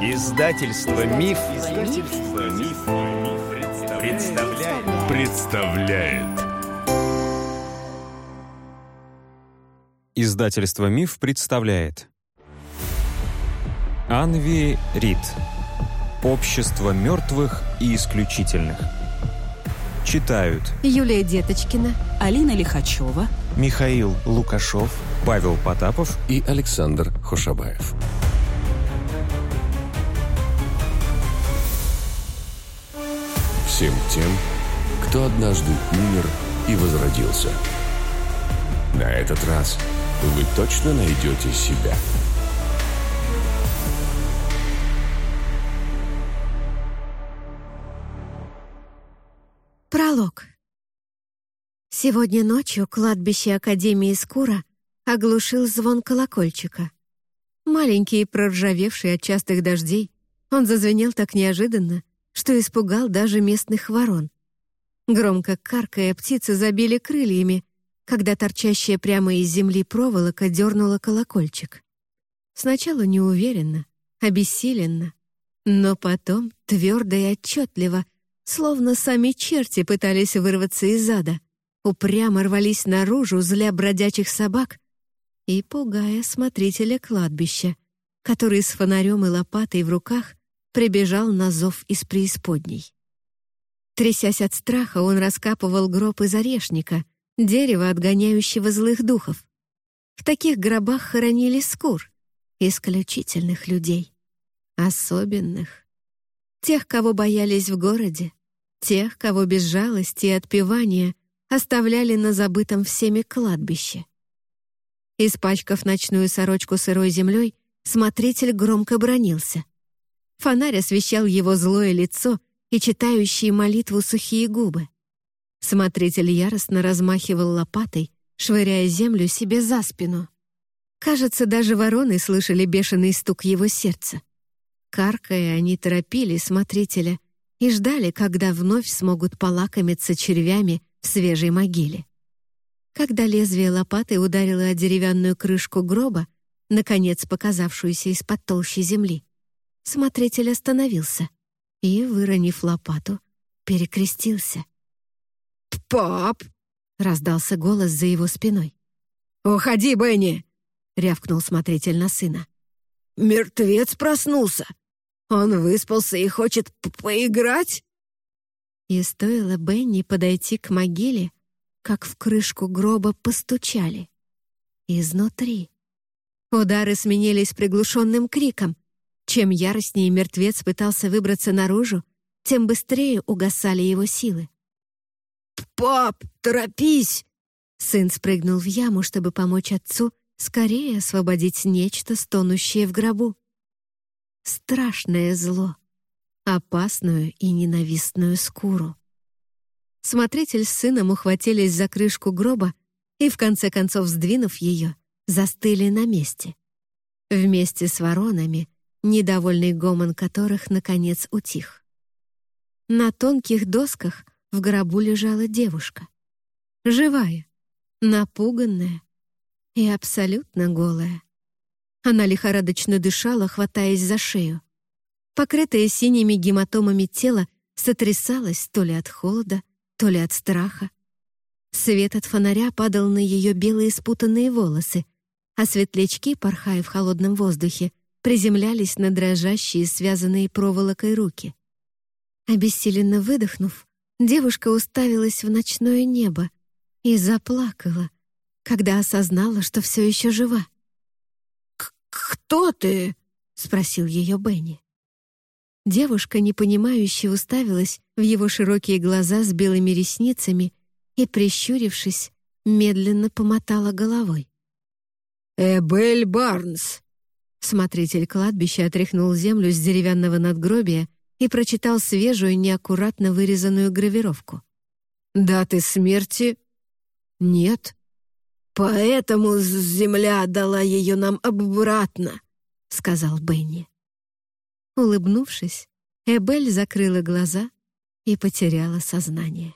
Издательство Миф, Издательство Миф, представляет. представляет. Издательство Миф представляет. Анви Рид. Общество мертвых и исключительных. Читают Юлия Деточкина, Алина Лихачева, Михаил Лукашов, Павел Потапов и Александр Хошабаев. Всем тем, кто однажды умер и возродился. На этот раз вы точно найдете себя. Пролог. Сегодня ночью кладбище Академии Скура оглушил звон колокольчика. Маленький и проржавевший от частых дождей, он зазвенел так неожиданно, что испугал даже местных ворон. Громко каркая, птицы забили крыльями, когда торчащая прямо из земли проволока дернула колокольчик. Сначала неуверенно, обессиленно, но потом твердо и отчетливо, словно сами черти пытались вырваться из ада, упрямо рвались наружу, зля бродячих собак и пугая смотрителя кладбища, который с фонарем и лопатой в руках прибежал на зов из преисподней. Трясясь от страха, он раскапывал гроб из орешника, дерева, отгоняющего злых духов. В таких гробах хоронили скур, исключительных людей, особенных. Тех, кого боялись в городе, тех, кого без жалости и отпевания оставляли на забытом всеми кладбище. Испачкав ночную сорочку сырой землей, смотритель громко бронился. Фонарь освещал его злое лицо и читающие молитву сухие губы. Смотритель яростно размахивал лопатой, швыряя землю себе за спину. Кажется, даже вороны слышали бешеный стук его сердца. Каркая, они торопили смотрителя и ждали, когда вновь смогут полакомиться червями в свежей могиле. Когда лезвие лопаты ударило о деревянную крышку гроба, наконец показавшуюся из-под толщи земли, Смотритель остановился и, выронив лопату, перекрестился. «Пап!» — раздался голос за его спиной. «Уходи, Бенни!» — рявкнул смотритель на сына. «Мертвец проснулся! Он выспался и хочет поиграть?» И стоило Бенни подойти к могиле, как в крышку гроба постучали. Изнутри. Удары сменились приглушенным криком — чем яростнее мертвец пытался выбраться наружу, тем быстрее угасали его силы. «Пап, торопись!» Сын спрыгнул в яму, чтобы помочь отцу скорее освободить нечто, стонущее в гробу. Страшное зло, опасную и ненавистную скуру. Смотритель с сыном ухватились за крышку гроба и, в конце концов, сдвинув ее, застыли на месте. Вместе с воронами — недовольный гомон которых, наконец, утих. На тонких досках в гробу лежала девушка. Живая, напуганная и абсолютно голая. Она лихорадочно дышала, хватаясь за шею. Покрытое синими гематомами тело сотрясалось то ли от холода, то ли от страха. Свет от фонаря падал на ее белые спутанные волосы, а светлячки, порхая в холодном воздухе, приземлялись на дрожащие, связанные проволокой руки. Обессиленно выдохнув, девушка уставилась в ночное небо и заплакала, когда осознала, что все еще жива. «Кто ты?» — спросил ее Бенни. Девушка, непонимающе, уставилась в его широкие глаза с белыми ресницами и, прищурившись, медленно помотала головой. «Эбель Барнс», Смотритель кладбища отряхнул землю с деревянного надгробия и прочитал свежую, неаккуратно вырезанную гравировку. «Даты смерти?» «Нет». «Поэтому земля отдала ее нам обратно», — сказал Бенни. Улыбнувшись, Эбель закрыла глаза и потеряла сознание.